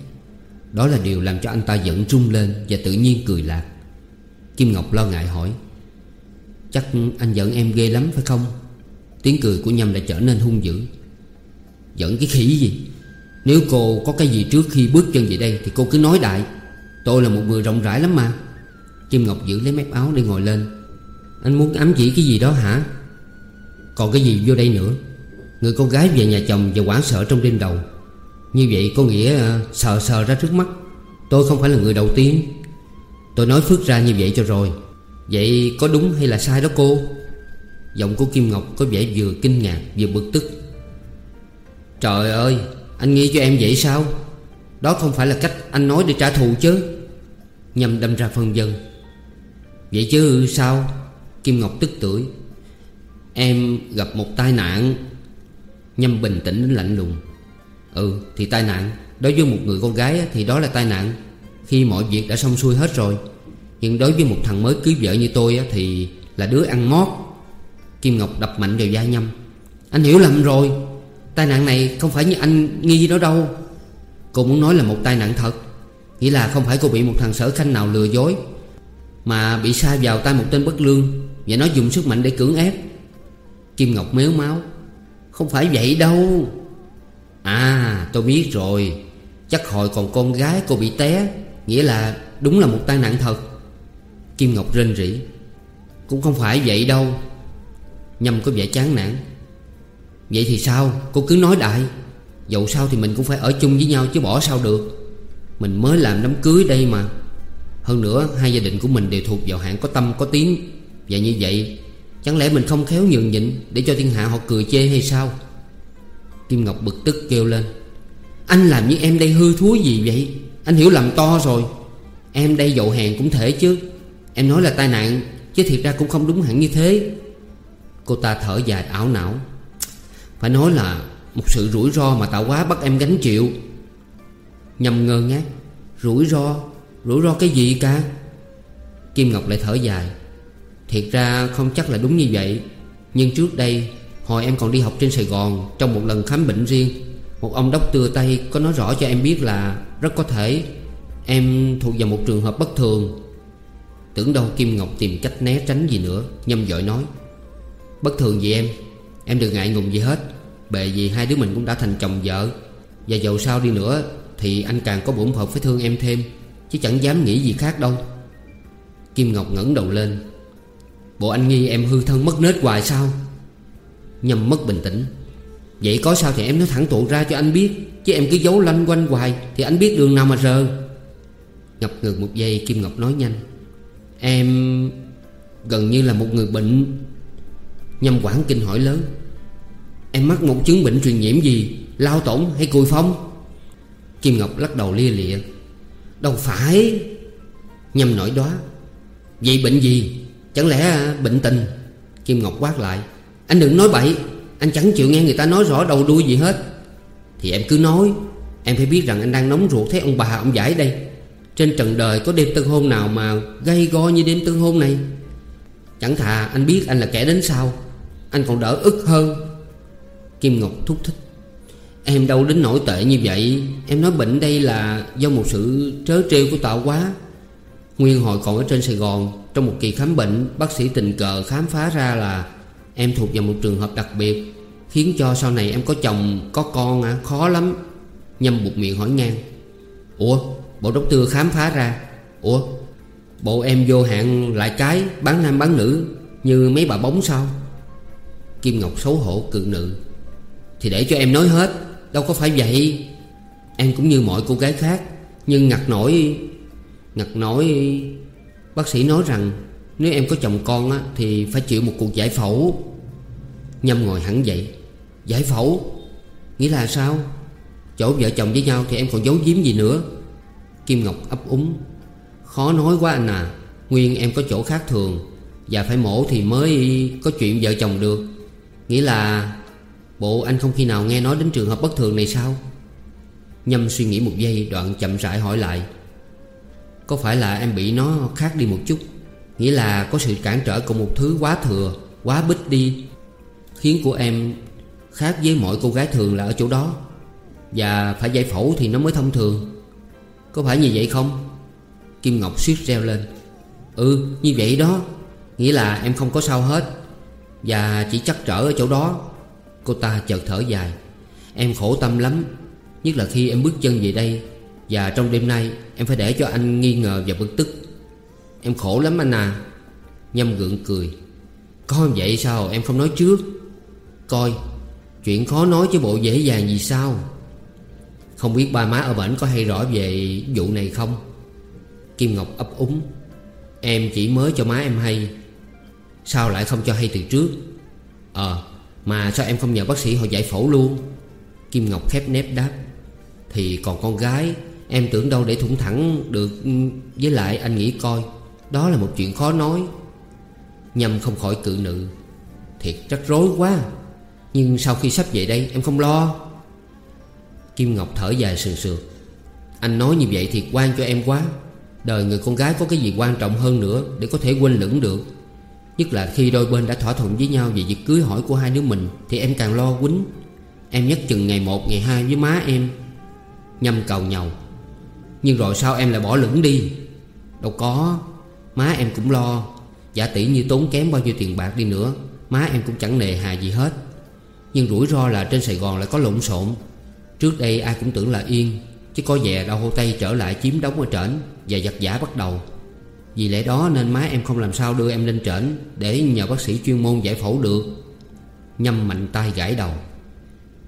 Đó là điều làm cho anh ta giận rung lên Và tự nhiên cười lạc. Kim Ngọc lo ngại hỏi, Chắc anh giận em ghê lắm phải không? Tiếng cười của Nhâm đã trở nên hung dữ. Giận cái khỉ gì? Nếu cô có cái gì trước khi bước chân về đây Thì cô cứ nói đại. Tôi là một người rộng rãi lắm mà. Kim Ngọc giữ lấy mép áo để ngồi lên. Anh muốn ám chỉ cái gì đó hả? Còn cái gì vô đây nữa? Người con gái về nhà chồng và hoảng sợ trong đêm đầu. Như vậy có nghĩa à, uh, sờ sờ ra trước mắt. Tôi không phải là người đầu tiên. Tôi nói phước ra như vậy cho rồi. Vậy có đúng hay là sai đó cô? Giọng của Kim Ngọc có vẻ vừa kinh ngạc vừa bực tức. Trời ơi Anh nghĩ cho em vậy sao? Đó không phải là cách anh nói để trả thù chứ. Nhâm đâm ra phân dân Vậy chứ sao? Kim Ngọc tức tuổi Em gặp một tai nạn. Nhâm bình tĩnh đến lạnh lùng. Ừ thì tai nạn. Đối với một người con gái thì đó là tai nạn. Khi mọi việc đã xong xuôi hết rồi. Nhưng đối với một thằng mới cưới vợ như tôi Thì là đứa ăn mót. Kim Ngọc đập mạnh vào da Nhâm. Anh hiểu lầm rồi. Tai nạn này không phải như anh nghi đó đâu. Cô muốn nói là một tai nạn thật. Nghĩa là không phải cô bị một thằng sở khanh nào lừa dối, Mà bị sa vào tay một tên bất lương Và nó dùng sức mạnh để cưỡng ép. Kim Ngọc méo máu. Không phải vậy đâu. À tôi biết rồi. Chắc hồi còn con gái cô bị té, Nghĩa là đúng là một tai nạn thật. Kim Ngọc rên rỉ. Cũng không phải vậy đâu. Nhâm có vẻ chán nản. Vậy thì sao? Cô cứ nói đại. Dẫu sao thì mình cũng phải ở chung với nhau chứ bỏ sao được. Mình mới làm đám cưới đây mà. Hơn nữa, hai gia đình của mình đều thuộc vào hạng có tâm, có tiếng. Và như vậy Chẳng lẽ mình không khéo nhường nhịn Để cho thiên hạ họ cười chê hay sao? Kim Ngọc bực tức kêu lên. Anh làm như em đây hư thúi gì vậy? Anh hiểu lầm to rồi. Em đây dậu hèn cũng thể chứ. Em nói là tai nạn, Chứ thiệt ra cũng không đúng hẳn như thế. Cô ta thở dài ảo não. Phải nói là Một sự rủi ro mà tạo quá bắt em gánh chịu. Nhầm ngơ ngác. Rủi ro? Rủi ro cái gì cả? Kim Ngọc lại thở dài. Thiệt ra không chắc là đúng như vậy. Nhưng trước đây, Hồi em còn đi học trên Sài Gòn, Trong một lần khám bệnh riêng, Một ông đốc tưa tay có nói rõ cho em biết là Rất có thể Em thuộc vào một trường hợp bất thường. Tưởng đâu Kim Ngọc tìm cách né tránh gì nữa, Nhâm dội nói. Bất thường gì em? Em đừng ngại ngùng gì hết. Bề gì hai đứa mình cũng đã thành chồng vợ. Và dầu sao đi nữa, Thì anh càng có bổn phận phải thương em thêm, Chứ chẳng dám nghĩ gì khác đâu. Kim Ngọc ngẩng đầu lên Bộ anh nghi em hư thân mất nết hoài sao? Nhâm mất bình tĩnh. Vậy có sao thì em nói thẳng tuột ra cho anh biết, Chứ em cứ giấu lanh quanh hoài Thì anh biết đường nào mà rờ. Ngập ngừng một giây, Kim Ngọc nói nhanh. Em gần như là một người bệnh. Nhâm quảng kinh hỏi lớn. Em mắc một chứng bệnh truyền nhiễm gì, Lao tổn hay cùi phong Kim Ngọc lắc đầu lia lịa. Đâu phải. Nhâm nổi đó Vậy bệnh gì? Chẳng lẽ à, bệnh tình? Kim Ngọc quát lại. Anh đừng nói bậy. Anh chẳng chịu nghe người ta nói rõ đầu đuôi gì hết. Thì em cứ nói. Em phải biết rằng anh đang nóng ruột thấy ông bà ông giải đây. Trên trần đời có đêm tân hôn nào mà gây go như đêm tân hôn này? Chẳng thà anh biết anh là kẻ đến sau, Anh còn đỡ ức hơn. Kim Ngọc thúc thích. Em đâu đến nổi tệ như vậy. Em nói bệnh đây là do một sự trớ trêu của tạo hóa Nguyên hồi còn ở trên Sài Gòn. Trong một kỳ khám bệnh Bác sĩ tình cờ khám phá ra là Em thuộc vào một trường hợp đặc biệt Khiến cho sau này em có chồng Có con à, khó lắm. Nhâm buộc miệng hỏi ngang. Ủa bộ đốc tư khám phá ra? Ủa bộ em vô hạn lại cái Bán nam bán nữ Như mấy bà bóng sao? Kim Ngọc xấu hổ cự nữ Thì để cho em nói hết Đâu có phải vậy. Em cũng như mọi cô gái khác Nhưng ngặt nổi Ngặt nổi Bác sĩ nói rằng Nếu em có chồng con á, Thì phải chịu một cuộc giải phẫu. Nhâm ngồi hẳn dậy. Giải phẫu? Nghĩa là sao? Chỗ vợ chồng với nhau thì em còn giấu giếm gì nữa? Kim Ngọc ấp úng. Khó nói quá anh à Nguyên em có chỗ khác thường. Và phải mổ thì mới có chuyện vợ chồng được. Nghĩa là Bộ anh không khi nào nghe nói đến trường hợp bất thường này sao? Nhâm suy nghĩ một giây đoạn chậm rãi hỏi lại. Có phải là em bị nó khác đi một chút? Nghĩa là có sự cản trở của một thứ quá thừa, Quá bích đi, Khiến của em khác với mọi cô gái thường là ở chỗ đó. Và phải giải phẫu thì nó mới thông thường. Có phải như vậy không? Kim Ngọc suýt reo lên. Ừ như vậy đó. Nghĩa là em không có sao hết. Và chỉ chắc trở ở chỗ đó. Cô ta chợt thở dài. Em khổ tâm lắm, Nhất là khi em bước chân về đây. Và trong đêm nay, em phải để cho anh nghi ngờ và bực tức. Em khổ lắm anh à. Nhâm gượng cười. Có vậy sao? Em không nói trước. Coi, Chuyện khó nói chứ bộ dễ dàng gì sao? Không biết ba má ở bển có hay rõ về vụ này không? Kim Ngọc ấp úng. Em chỉ mới cho má em hay. Sao lại không cho hay từ trước? Ờ Mà sao em không nhờ bác sĩ họ giải phẫu luôn? Kim Ngọc khép nép đáp. Thì còn con gái Em tưởng đâu để thủng thẳng được ừ, Với lại anh nghĩ coi, Đó là một chuyện khó nói. Nhâm không khỏi cự nữ. Thiệt, rắc rối quá. Nhưng sau khi sắp về đây, em không lo. Kim Ngọc thở dài sườn sườn. Anh nói như vậy thiệt quan cho em quá. Đời người con gái có cái gì quan trọng hơn nữa Để có thể quên lửng được? Nhất là khi đôi bên đã thỏa thuận với nhau Về việc cưới hỏi của hai đứa mình, Thì em càng lo quýnh. Em nhắc chừng ngày một, ngày hai với má em. Nhâm cầu nhau. Nhưng rồi sao em lại bỏ lửng đi? Đâu có. Má em cũng lo. Giả tỷ như tốn kém bao nhiêu tiền bạc đi nữa, Má em cũng chẳng nề hà gì hết. Nhưng rủi ro là trên Sài Gòn lại có lộn xộn. Trước đây ai cũng tưởng là yên, Chứ có vẻ đau hô Tây trở lại chiếm đóng ở trển Và giặt giả bắt đầu. Vì lẽ đó nên má em không làm sao đưa em lên trển Để nhờ bác sĩ chuyên môn giải phẫu được. Nhâm mạnh tay gãi đầu.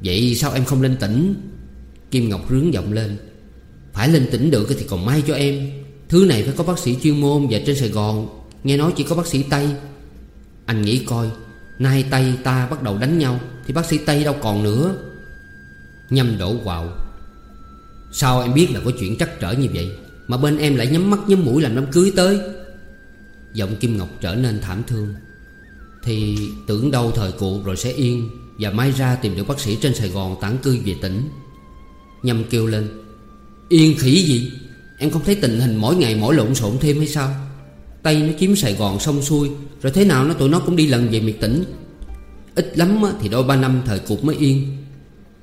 Vậy sao em không lên tỉnh? Kim Ngọc rướng giọng lên. Phải lên tỉnh được thì còn may cho em. Thứ này phải có bác sĩ chuyên môn Và trên Sài Gòn. Nghe nói chỉ có bác sĩ Tây. Anh nghĩ coi, Nay Tây ta bắt đầu đánh nhau Thì bác sĩ Tây đâu còn nữa. Nhâm đổ quạo. Sao em biết là có chuyện trắc trở như vậy Mà bên em lại nhắm mắt nhắm mũi làm đám cưới tới? Giọng Kim Ngọc trở nên thảm thương. Thì tưởng đâu thời cuộc rồi sẽ yên Và mai ra tìm được bác sĩ trên Sài Gòn tản cư về tỉnh. Nhâm kêu lên. Yên khỉ gì? Em không thấy tình hình mỗi ngày mỗi lộn xộn thêm hay sao? Tây nó chiếm Sài Gòn xong xuôi Rồi thế nào nó tụi nó cũng đi lần về miệt tỉnh. Ít lắm thì đôi ba năm thời cuộc mới yên.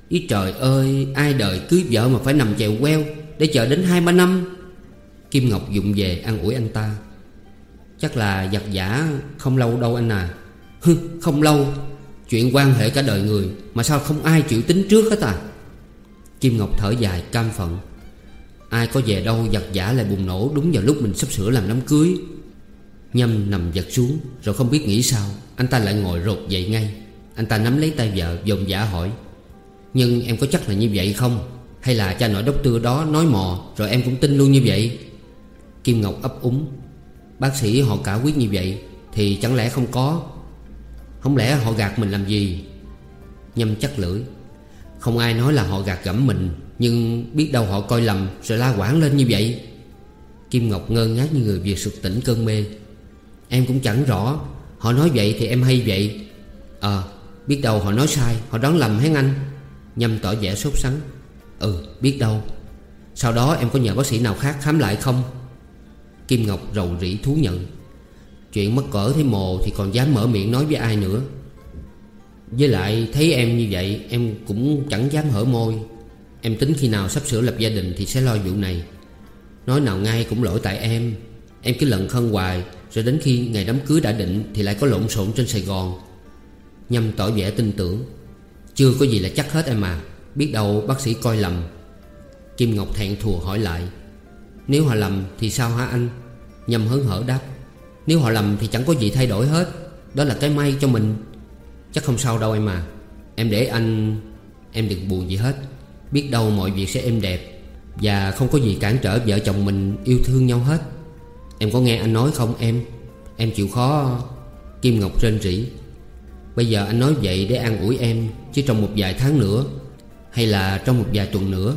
Ý trời ơi Ai đời cưới vợ mà phải nằm chèo queo Để chờ đến hai ba năm? Kim Ngọc dụng về ăn ủi anh ta. Chắc là giặc giả không lâu đâu anh à. Hừ, không lâu. Chuyện quan hệ cả đời người Mà sao không ai chịu tính trước hết à? Kim Ngọc thở dài cam phận. Ai có về đâu giặt giả lại bùng nổ Đúng vào lúc mình sắp sửa làm đám cưới. Nhâm nằm giật xuống, Rồi không biết nghĩ sao, Anh ta lại ngồi rột dậy ngay. Anh ta nắm lấy tay vợ, dồn giả hỏi, Nhưng em có chắc là như vậy không? Hay là cha nội đốc tư đó nói mò, Rồi em cũng tin luôn như vậy? Kim Ngọc ấp úng, Bác sĩ họ cả quyết như vậy Thì chẳng lẽ không có? Không lẽ họ gạt mình làm gì? Nhâm chắc lưỡi không ai nói là họ gạt gẫm mình, Nhưng biết đâu họ coi lầm Rồi la quảng lên như vậy. Kim Ngọc ngơ ngác như người vừa sụt tỉnh cơn mê. Em cũng chẳng rõ, Họ nói vậy thì em hay vậy. Ờ Biết đâu họ nói sai, Họ đoán lầm hén anh. Nhâm tỏ vẻ sốt sắng. Ừ biết đâu. Sau đó em có nhờ bác sĩ nào khác khám lại không? Kim Ngọc rầu rĩ thú nhận. Chuyện mất cỡ thế mồ Thì còn dám mở miệng nói với ai nữa. Với lại thấy em như vậy, Em cũng chẳng dám hở môi. Em tính khi nào sắp sửa lập gia đình Thì sẽ lo vụ này. Nói nào ngay cũng lỗi tại em. Em cứ lận khân hoài, Rồi đến khi ngày đám cưới đã định Thì lại có lộn xộn trên Sài Gòn. Nhâm tỏ vẻ tin tưởng. Chưa có gì là chắc hết em à. Biết đâu bác sĩ coi lầm. Kim Ngọc thẹn thùa hỏi lại. Nếu họ lầm thì sao hả anh? Nhâm hớn hở đáp. Nếu họ lầm thì chẳng có gì thay đổi hết. Đó là cái may cho mình. Chắc không sao đâu em à. Em để anh, Em đừng buồn gì hết. Biết đâu mọi việc sẽ êm đẹp Và không có gì cản trở vợ chồng mình yêu thương nhau hết. Em có nghe anh nói không em? Em chịu khó Kim Ngọc rên rỉ. Bây giờ anh nói vậy để an ủi em, Chứ trong một vài tháng nữa, Hay là trong một vài tuần nữa,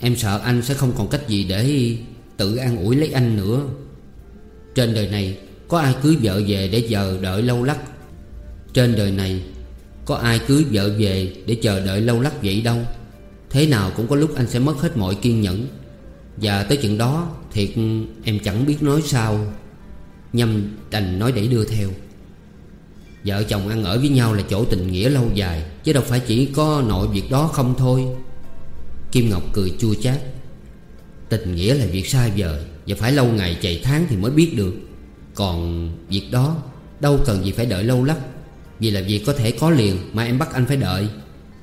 Em sợ anh sẽ không còn cách gì để Tự an ủi lấy anh nữa. Trên đời này, Có ai cưới vợ về để chờ đợi lâu lắc? Trên đời này có ai cưới vợ về để chờ đợi lâu lắc vậy đâu. Thế nào cũng có lúc anh sẽ mất hết mọi kiên nhẫn. Và tới chuyện đó, Thiệt, em chẳng biết nói sao. Nhâm đành nói để đưa theo. Vợ chồng ăn ở với nhau là chỗ tình nghĩa lâu dài, Chứ đâu phải chỉ có nội việc đó không thôi. Kim Ngọc cười chua chát. Tình nghĩa là việc xa vời Và phải lâu ngày chạy tháng thì mới biết được. Còn việc đó, Đâu cần gì phải đợi lâu lắc. Vì là việc có thể có liền Mà em bắt anh phải đợi.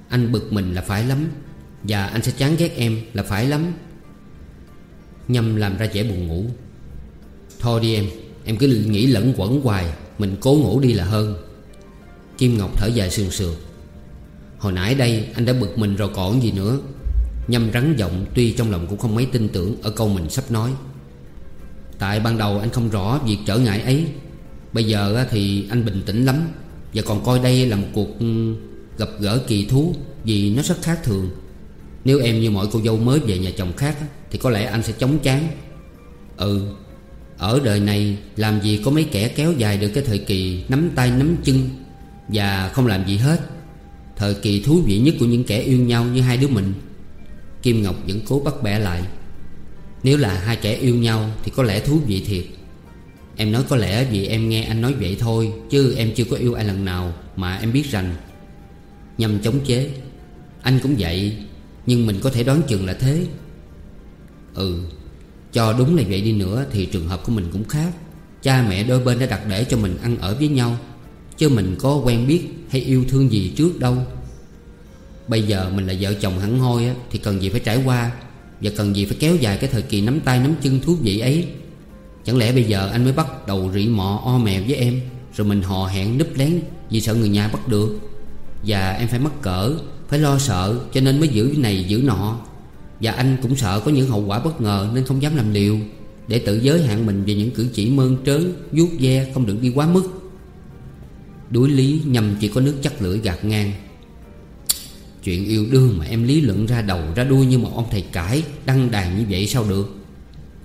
Anh bực mình là phải lắm. Và anh sẽ chán ghét em là phải lắm. Nhâm làm ra vẻ buồn ngủ. Thôi đi em Em cứ nghĩ lẫn quẩn hoài, Mình cố ngủ đi là hơn. Kim Ngọc thở dài sườn sườn. Hồi nãy đây anh đã bực mình rồi còn gì nữa. Nhâm rắn giọng, Tuy trong lòng cũng không mấy tin tưởng Ở câu mình sắp nói. Tại ban đầu anh không rõ việc trở ngại ấy. Bây giờ thì anh bình tĩnh lắm. Và còn coi đây là một cuộc ừ, gặp gỡ kỳ thú Vì nó rất khác thường. Nếu em như mọi cô dâu mới về nhà chồng khác Thì có lẽ anh sẽ chống chán. Ừ Ở đời này làm gì có mấy kẻ kéo dài được cái thời kỳ Nắm tay nắm chân Và không làm gì hết. Thời kỳ thú vị nhất của những kẻ yêu nhau như hai đứa mình. Kim Ngọc vẫn cố bắt bẻ lại. Nếu là hai kẻ yêu nhau Thì có lẽ thú vị thiệt. Em nói có lẽ vì em nghe anh nói vậy thôi Chứ em chưa có yêu ai lần nào Mà em biết rằng Nhằm chống chế. Anh cũng vậy Nhưng mình có thể đoán chừng là thế. Ừ Cho đúng là vậy đi nữa Thì trường hợp của mình cũng khác. Cha mẹ đôi bên đã đặt để cho mình ăn ở với nhau Chứ mình có quen biết Hay yêu thương gì trước đâu. Bây giờ mình là vợ chồng hẳn hoi á, Thì cần gì phải trải qua Và cần gì phải kéo dài cái thời kỳ nắm tay nắm chân thú vị ấy? Chẳng lẽ bây giờ anh mới bắt đầu rỉ mọ, o mèo với em, Rồi mình hò hẹn, núp lén Vì sợ người nhà bắt được? Và em phải mắc cỡ, Phải lo sợ, cho nên mới giữ này, giữ nọ. Và anh cũng sợ có những hậu quả bất ngờ Nên không dám làm liều, Để tự giới hạn mình về những cử chỉ mơn trớn, vuốt ve, không được đi quá mức. Đuối lý nhầm chỉ có nước chắc lưỡi gạt ngang. Chuyện yêu đương mà em lý luận ra đầu, ra đuôi như một ông thầy cãi, Đăng đàn như vậy sao được?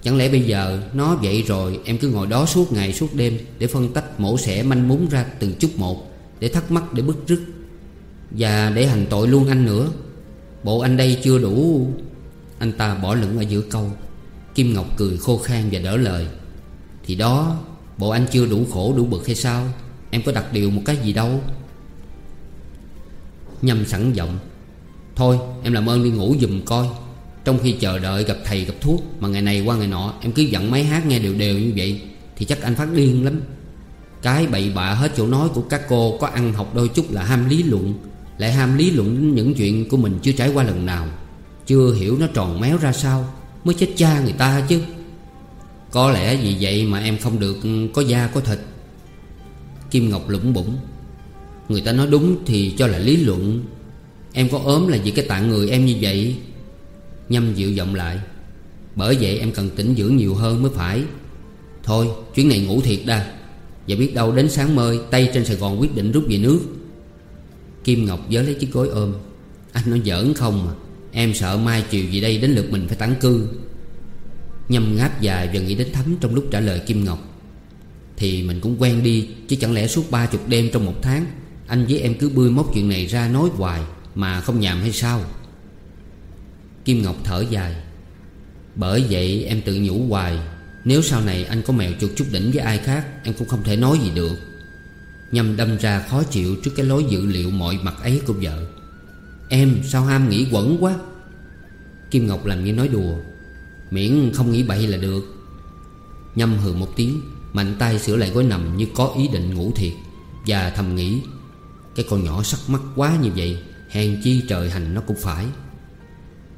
Chẳng lẽ bây giờ nó vậy rồi, Em cứ ngồi đó suốt ngày, suốt đêm Để phân tách mổ xẻ manh mún ra từng chút một, Để thắc mắc, để bức rứt. Và để hành tội luôn anh nữa. Bộ anh đây chưa đủ. Anh ta bỏ lửng ở giữa câu. Kim Ngọc cười khô khan và đỡ lời. Thì đó, Bộ anh chưa đủ khổ, đủ bực hay sao? Em có đặt điều một cái gì đâu. Nhâm sẵn giọng. Thôi, em làm ơn đi ngủ giùm coi. Trong khi chờ đợi gặp thầy gặp thuốc, Mà ngày này qua ngày nọ, Em cứ dặn máy hát nghe đều đều như vậy, Thì chắc anh phát điên lắm. Cái bậy bạ hết chỗ nói của các cô Có ăn học đôi chút là ham lý luận, Lại ham lý luận đến những chuyện của mình chưa trải qua lần nào. Chưa hiểu nó tròn méo ra sao, Mới chết cha người ta chứ. Có lẽ vì vậy mà em không được ừ, có da có thịt. Kim Ngọc lũng bụng Người ta nói đúng thì cho là lý luận. Em có ốm là vì cái tạng người em như vậy. Nhâm dịu giọng lại. Bởi vậy em cần tỉnh dưỡng nhiều hơn mới phải. Thôi, chuyến này ngủ thiệt đa Và biết đâu đến sáng mơi Tây trên Sài Gòn quyết định rút về nước. Kim Ngọc giới lấy chiếc gối ôm. Anh nói giỡn không mà Em sợ mai chiều gì đây đến lượt mình phải tản cư. Nhâm ngáp dài và nghĩ đến thấm trong lúc trả lời Kim Ngọc. Thì mình cũng quen đi, Chứ chẳng lẽ suốt ba chục đêm trong một tháng, Anh với em cứ bươi móc chuyện này ra nói hoài Mà không nhàm hay sao? Kim Ngọc thở dài. Bởi vậy em tự nhủ hoài, Nếu sau này anh có mèo chuột chút đỉnh với ai khác, Em cũng không thể nói gì được. Nhâm đâm ra khó chịu trước cái lối dự liệu mọi mặt ấy của vợ. Em sao ham nghĩ quẩn quá? Kim Ngọc làm như nói đùa. Miễn không nghĩ bậy là được. Nhâm hừ một tiếng, Mạnh tay sửa lại gối nằm như có ý định ngủ thiệt, Và thầm nghĩ, Cái con nhỏ sắc mắt quá như vậy, Hèn chi trời hành nó cũng phải.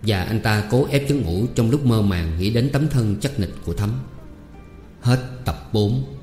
Và anh ta cố ép chứng ngủ Trong lúc mơ màng nghĩ đến tấm thân chắc nịch của Thắm. Hết tập 4